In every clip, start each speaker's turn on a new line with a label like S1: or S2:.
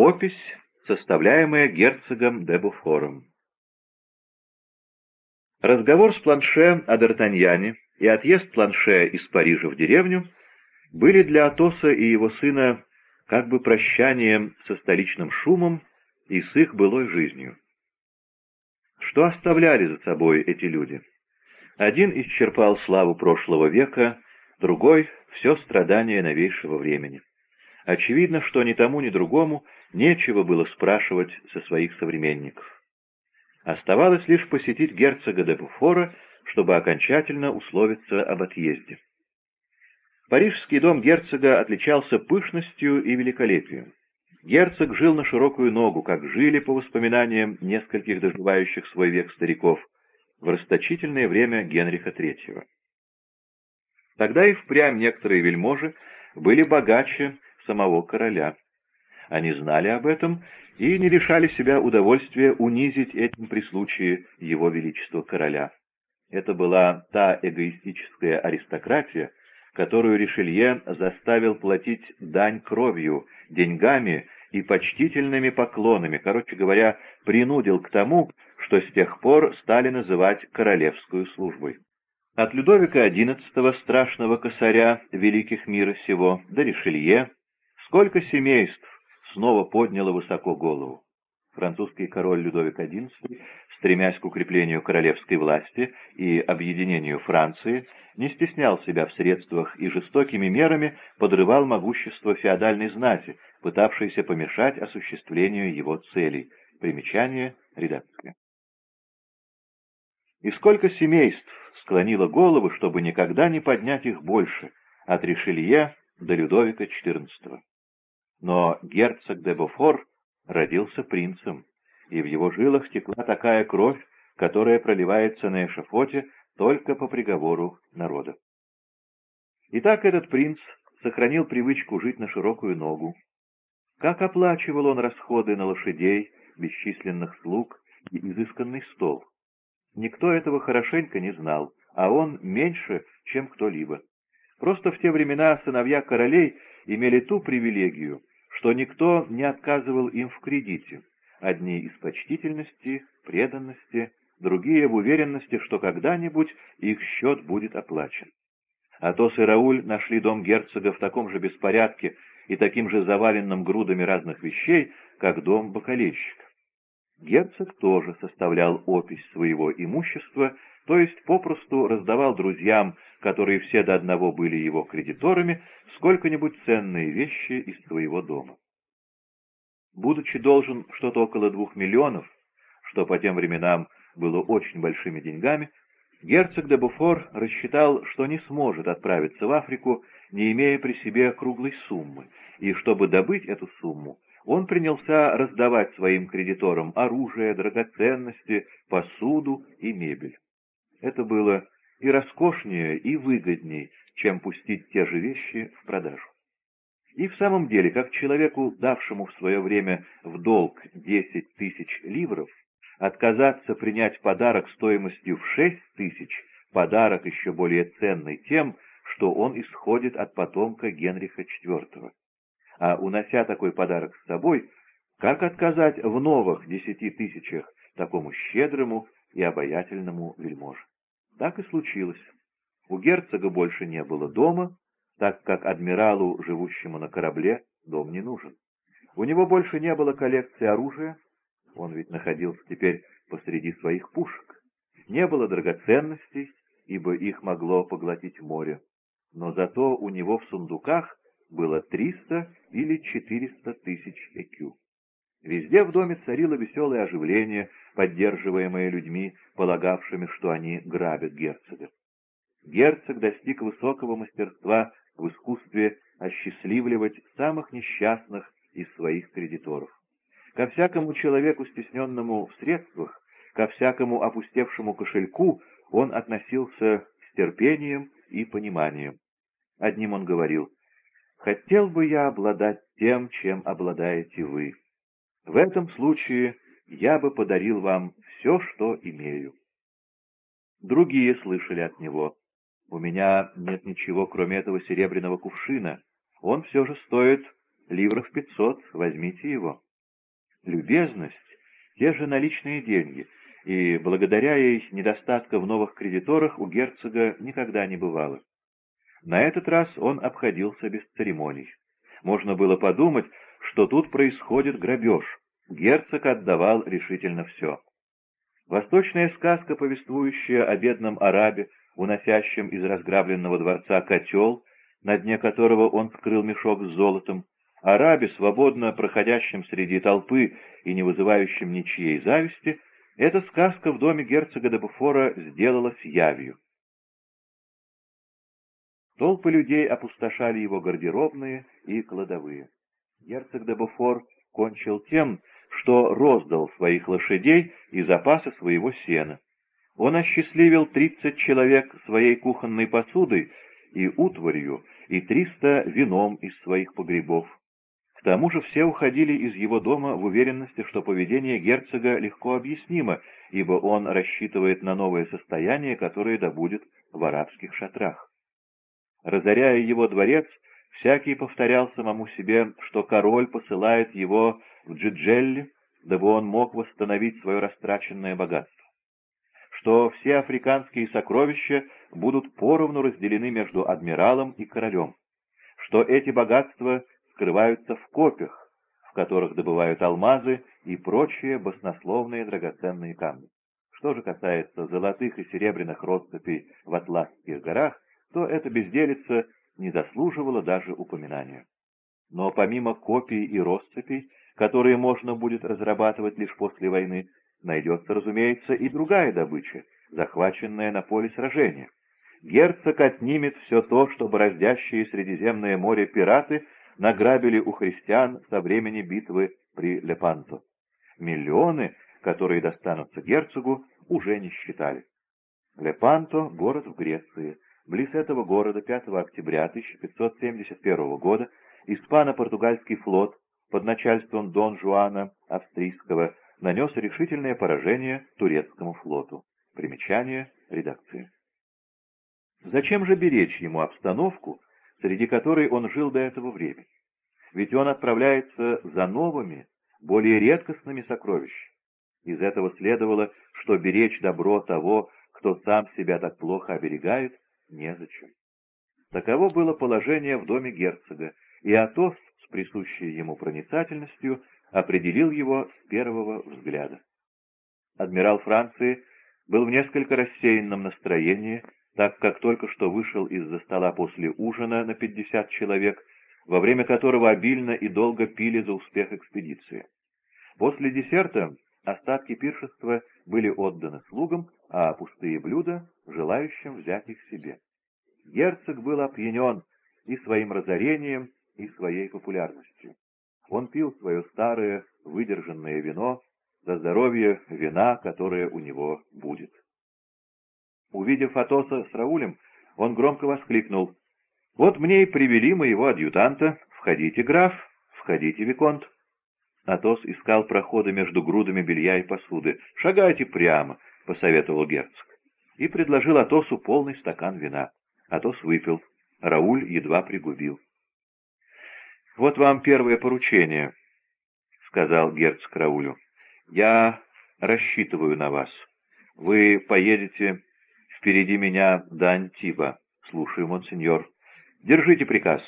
S1: Опись, составляемая герцогом де Буфором. Разговор с Планше о Д'Артаньяне и отъезд Планше из Парижа в деревню были для Атоса и его сына как бы прощанием со столичным шумом и с их былой жизнью. Что оставляли за собой эти люди? Один исчерпал славу прошлого века, другой — все страдания новейшего времени. Очевидно, что ни тому, ни другому нечего было спрашивать со своих современников. Оставалось лишь посетить герцога де Буфора, чтобы окончательно условиться об отъезде. Парижский дом герцога отличался пышностью и великолепием. Герцог жил на широкую ногу, как жили, по воспоминаниям нескольких доживающих свой век стариков, в расточительное время Генриха III. Тогда и впрямь некоторые вельможи были богаче самого короля. Они знали об этом и не лишали себя удовольствия унизить этим при случае его величество короля. Это была та эгоистическая аристократия, которую Ришелье заставил платить дань кровью, деньгами и почтительными поклонами, короче говоря, принудил к тому, что с тех пор стали называть королевскую службой. От Людовика XI, страшного косаря великих мира сего, до Ришелье, сколько семейств снова подняло высоко голову. Французский король Людовик XI, стремясь к укреплению королевской власти и объединению Франции, не стеснял себя в средствах и жестокими мерами подрывал могущество феодальной знати, пытавшейся помешать осуществлению его целей. Примечание редакция. И сколько семейств склонило головы, чтобы никогда не поднять их больше, от Ришелье до Людовика XIV. Но герцог де Бофор родился принцем, и в его жилах текла такая кровь, которая проливается на эшафоте только по приговору народа. Итак, этот принц сохранил привычку жить на широкую ногу. Как оплачивал он расходы на лошадей, бесчисленных слуг и изысканный стол? Никто этого хорошенько не знал, а он меньше, чем кто-либо. Просто в те времена сыновья королей имели ту привилегию, что никто не отказывал им в кредите, одни из почтительности, преданности, другие в уверенности, что когда-нибудь их счет будет оплачен. Атос и Рауль нашли дом герцога в таком же беспорядке и таким же заваленным грудами разных вещей, как дом бакалейщика. Герцог тоже составлял опись своего имущества, то есть попросту раздавал друзьям которые все до одного были его кредиторами, сколько-нибудь ценные вещи из своего дома. Будучи должен что-то около двух миллионов, что по тем временам было очень большими деньгами, герцог де Буфор рассчитал, что не сможет отправиться в Африку, не имея при себе круглой суммы, и чтобы добыть эту сумму, он принялся раздавать своим кредиторам оружие, драгоценности, посуду и мебель. Это было и роскошнее, и выгоднее, чем пустить те же вещи в продажу. И в самом деле, как человеку, давшему в свое время в долг десять тысяч ливров, отказаться принять подарок стоимостью в шесть тысяч, подарок еще более ценный тем, что он исходит от потомка Генриха IV. А унося такой подарок с собой, как отказать в новых десяти тысячах такому щедрому и обаятельному вельможе? Так и случилось. У герцога больше не было дома, так как адмиралу, живущему на корабле, дом не нужен. У него больше не было коллекции оружия, он ведь находился теперь посреди своих пушек. Не было драгоценностей, ибо их могло поглотить море. Но зато у него в сундуках было 300 или 400 тысяч ЭКЮ. Везде в доме царило веселое оживление, поддерживаемое людьми, полагавшими, что они грабят герцога. Герцог достиг высокого мастерства в искусстве осчастливливать самых несчастных из своих кредиторов. Ко всякому человеку, стесненному в средствах, ко всякому опустевшему кошельку он относился с терпением и пониманием. Одним он говорил, «Хотел бы я обладать тем, чем обладаете вы». В этом случае я бы подарил вам все, что имею. Другие слышали от него. У меня нет ничего, кроме этого серебряного кувшина. Он все же стоит ливров пятьсот, возьмите его. любезность, те же наличные деньги, и благодаря ей недостатка в новых кредиторах у герцога никогда не бывало. На этот раз он обходился без церемоний. Можно было подумать, что тут происходит грабеж. Герцог отдавал решительно все. Восточная сказка, повествующая о бедном арабе, уносящем из разграбленного дворца котел, на дне которого он скрыл мешок с золотом, арабе, свободно проходящем среди толпы и не вызывающем ничьей зависти, эта сказка в доме герцога де Буфора сделалась явью. Толпы людей опустошали его гардеробные и кладовые. Герцог де Буфор кончил тем, что роздал своих лошадей и запасы своего сена. Он осчастливил тридцать человек своей кухонной посудой и утварью, и триста вином из своих погребов. К тому же все уходили из его дома в уверенности, что поведение герцога легко объяснимо, ибо он рассчитывает на новое состояние, которое добудет в арабских шатрах. Разоряя его дворец, всякий повторял самому себе, что король посылает его в Джиджелли, дабы он мог восстановить свое растраченное богатство что все африканские сокровища будут поровну разделены между адмиралом и королем, что эти богатства скрываются в копях, в которых добывают алмазы и прочие баснословные драгоценные камни. Что же касается золотых и серебряных россыпей в Атласских горах, то эта безделица не заслуживала даже упоминания. Но помимо копий и россыпей, которые можно будет разрабатывать лишь после войны, найдется, разумеется, и другая добыча, захваченная на поле сражения. Герцог отнимет все то, что бороздящие Средиземное море пираты награбили у христиан со времени битвы при Лепанто. Миллионы, которые достанутся герцогу, уже не считали. Лепанто — город в Греции. Близ этого города 5 октября 1571 года испано-португальский флот под начальством Дон Жуана Австрийского нанес решительное поражение турецкому флоту. Примечание редакции. Зачем же беречь ему обстановку, среди которой он жил до этого времени? Ведь он отправляется за новыми, более редкостными сокровищами. Из этого следовало, что беречь добро того, кто сам себя так плохо оберегает, незачем. Таково было положение в доме герцога, и Атос с присущей ему проницательностью определил его с первого взгляда. Адмирал Франции был в несколько рассеянном настроении, так как только что вышел из-за стола после ужина на 50 человек, во время которого обильно и долго пили за успех экспедиции. После десерта остатки пиршества были отданы слугам, а пустые блюда — желающим взять их себе. Герцог был опьянен и своим разорением, и своей популярностью. Он пил свое старое, выдержанное вино за здоровье вина, которое у него будет. Увидев Атоса с Раулем, он громко воскликнул. «Вот мне и привели моего адъютанта. Входите, граф, входите, виконт». Атос искал проходы между грудами белья и посуды. «Шагайте прямо», — посоветовал герцог. И предложил Атосу полный стакан вина. Атос выпил. Рауль едва пригубил. «Вот вам первое поручение», — сказал герцог Раулю. «Я рассчитываю на вас. Вы поедете впереди меня до Антиба. Слушаю, монсеньор. Держите приказ.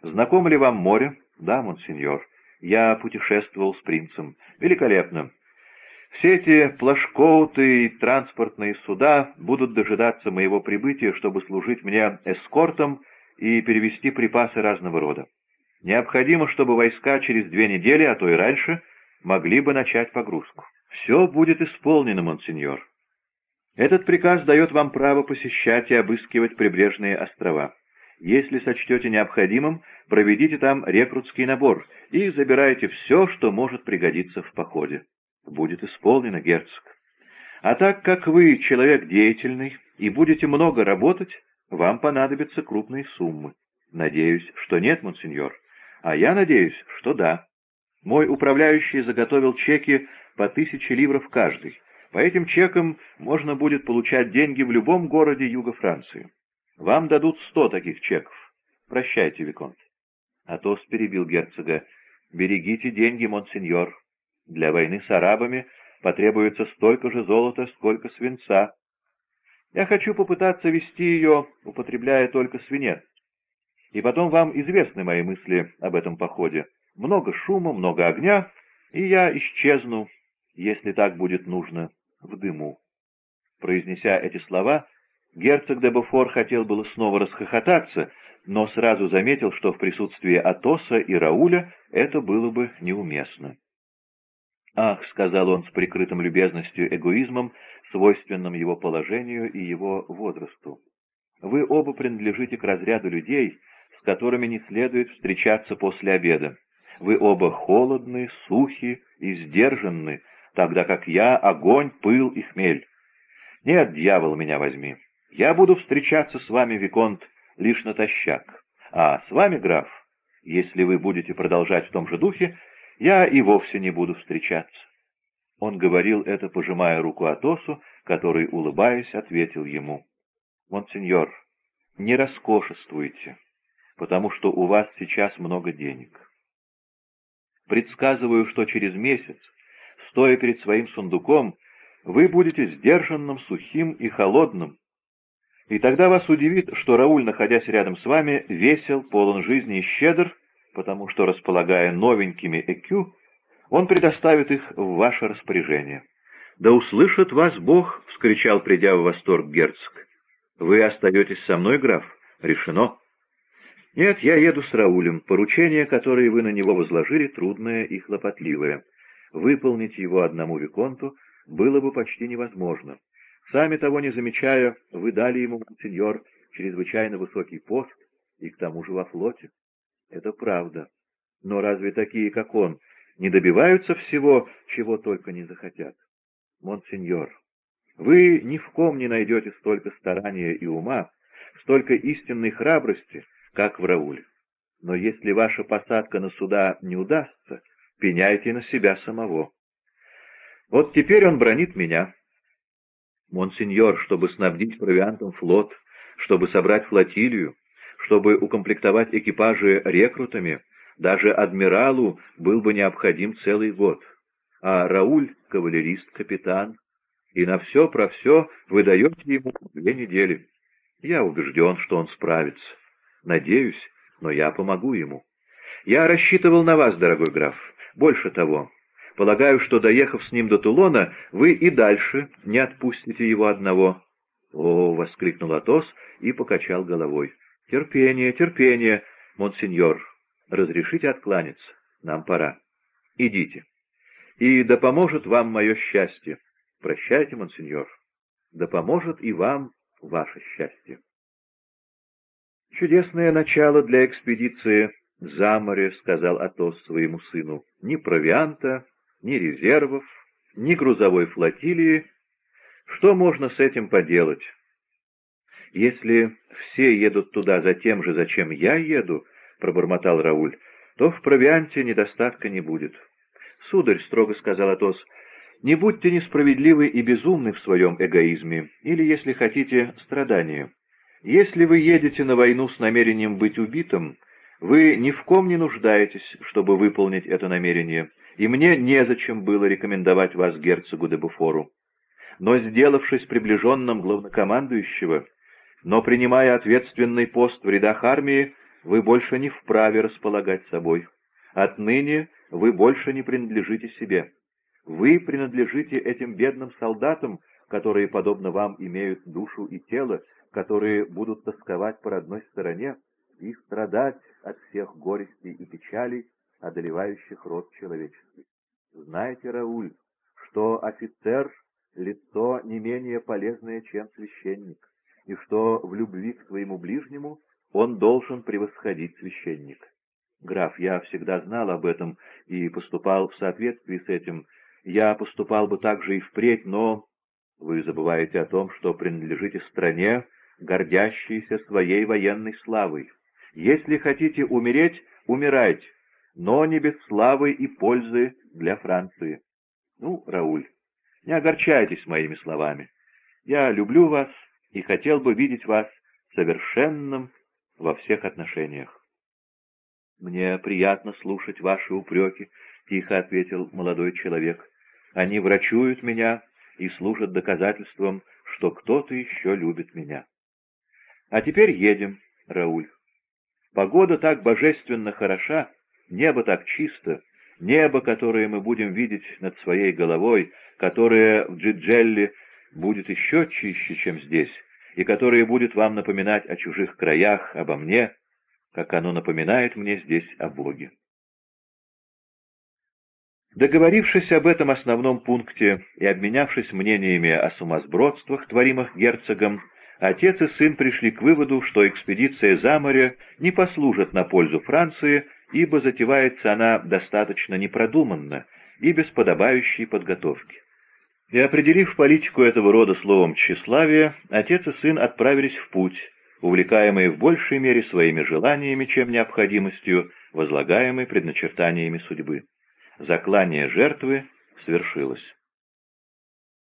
S1: Знакомо ли вам море? Да, монсеньор. Я путешествовал с принцем. Великолепно. Все эти плашкоуты и транспортные суда будут дожидаться моего прибытия, чтобы служить мне эскортом и перевести припасы разного рода. Необходимо, чтобы войска через две недели, а то и раньше, могли бы начать погрузку. Все будет исполнено, монсеньор. Этот приказ дает вам право посещать и обыскивать прибрежные острова. Если сочтете необходимым, проведите там рекрутский набор и забирайте все, что может пригодиться в походе. Будет исполнено, герцог. А так как вы человек деятельный и будете много работать, вам понадобятся крупные суммы. Надеюсь, что нет, монсеньор. А я надеюсь, что да. Мой управляющий заготовил чеки по тысяче ливров каждый. По этим чекам можно будет получать деньги в любом городе юга Франции. Вам дадут сто таких чеков. Прощайте, Виконт. Атос перебил герцога. «Берегите деньги, монсеньор. Для войны с арабами потребуется столько же золота, сколько свинца. Я хочу попытаться вести ее, употребляя только свинец. И потом вам известны мои мысли об этом походе. Много шума, много огня, и я исчезну, если так будет нужно, в дыму. Произнеся эти слова, герцог де Буфор хотел было снова расхохотаться, но сразу заметил, что в присутствии Атоса и Рауля это было бы неуместно. «Ах», — сказал он с прикрытым любезностью эгоизмом, свойственным его положению и его возрасту, — «вы оба принадлежите к разряду людей, с которыми не следует встречаться после обеда. Вы оба холодны, сухи и сдержанны, тогда как я — огонь, пыл и хмель. Нет, дьявол, меня возьми. Я буду встречаться с вами, Виконт, лишь натощак. А с вами, граф, если вы будете продолжать в том же духе, я и вовсе не буду встречаться. Он говорил это, пожимая руку Атосу, который, улыбаясь, ответил ему. «Монсеньор, не роскошествуйте, потому что у вас сейчас много денег. Предсказываю, что через месяц, стоя перед своим сундуком, вы будете сдержанным, сухим и холодным, и тогда вас удивит, что Рауль, находясь рядом с вами, весел, полон жизни и щедр, потому что, располагая новенькими ЭКЮ, он предоставит их в ваше распоряжение. «Да услышит вас Бог!» — вскричал, придя в восторг герцог. «Вы остаетесь со мной, граф? Решено?» «Нет, я еду с Раулем. Поручение, которое вы на него возложили, трудное и хлопотливое. Выполнить его одному Виконту было бы почти невозможно. Сами того не замечая, вы дали ему, сеньор, чрезвычайно высокий пост, и к тому же во флоте. Это правда. Но разве такие, как он, не добиваются всего, чего только не захотят? Монсеньор, вы ни в ком не найдете столько старания и ума, столько истинной храбрости, как в Рауле. Но если ваша посадка на суда не удастся, пеняйте на себя самого. Вот теперь он бронит меня. Монсеньор, чтобы снабдить провиантом флот, чтобы собрать флотилию, чтобы укомплектовать экипажи рекрутами, даже адмиралу был бы необходим целый год. А Рауль — кавалерист, капитан, и на все про все вы даете ему две недели. Я убежден, что он справится. Надеюсь, но я помогу ему. Я рассчитывал на вас, дорогой граф. Больше того, Полагаю, что, доехав с ним до Тулона, вы и дальше не отпустите его одного. — О! — воскликнул Атос и покачал головой. — Терпение, терпение, монсеньор. Разрешите откланяться. Нам пора. Идите. И да поможет вам мое счастье. Прощайте, монсеньор. Да поможет и вам ваше счастье. Чудесное начало для экспедиции за море, — сказал Атос своему сыну. Ни провианта, ни резервов, ни грузовой флотилии. Что можно с этим поделать? Если все едут туда за тем же, зачем я еду, — пробормотал Рауль, — то в провианте недостатка не будет. — Сударь, — строго сказал Атос, — не будьте несправедливы и безумны в своем эгоизме, или, если хотите, страдании. Если вы едете на войну с намерением быть убитым, вы ни в ком не нуждаетесь, чтобы выполнить это намерение, и мне незачем было рекомендовать вас герцогу де Буфору. Но, сделавшись приближенным главнокомандующего, но принимая ответственный пост в рядах армии, вы больше не вправе располагать собой. Отныне вы больше не принадлежите себе. Вы принадлежите этим бедным солдатам, которые, подобно вам, имеют душу и тело, которые будут тосковать по родной стороне и страдать от всех горестей и печалей, одолевающих род человеческий. Знаете, Рауль, что офицер — лицо не менее полезное, чем священник, и что в любви к своему ближнему он должен превосходить священника. Граф, я всегда знал об этом и поступал в соответствии с этим. Я поступал бы так же и впредь, но вы забываете о том, что принадлежите стране, гордящейся своей военной славой. Если хотите умереть, умирайте, но не без славы и пользы для Франции. Ну, Рауль, не огорчайтесь моими словами. Я люблю вас и хотел бы видеть вас совершенным во всех отношениях. Мне приятно слушать ваши упреки, — тихо ответил молодой человек. «Они врачуют меня и служат доказательством, что кто-то еще любит меня. А теперь едем, Рауль. Погода так божественно хороша, небо так чисто, небо, которое мы будем видеть над своей головой, которое в Джиджелле будет еще чище, чем здесь, и которое будет вам напоминать о чужих краях, обо мне, как оно напоминает мне здесь о Боге. Договорившись об этом основном пункте и обменявшись мнениями о сумасбродствах, творимых герцогом, отец и сын пришли к выводу, что экспедиция за море не послужит на пользу Франции, ибо затевается она достаточно непродуманно и без подобающей подготовки. И определив политику этого рода словом тщеславия, отец и сын отправились в путь, увлекаемые в большей мере своими желаниями, чем необходимостью, возлагаемой предначертаниями судьбы. Заклание жертвы свершилось.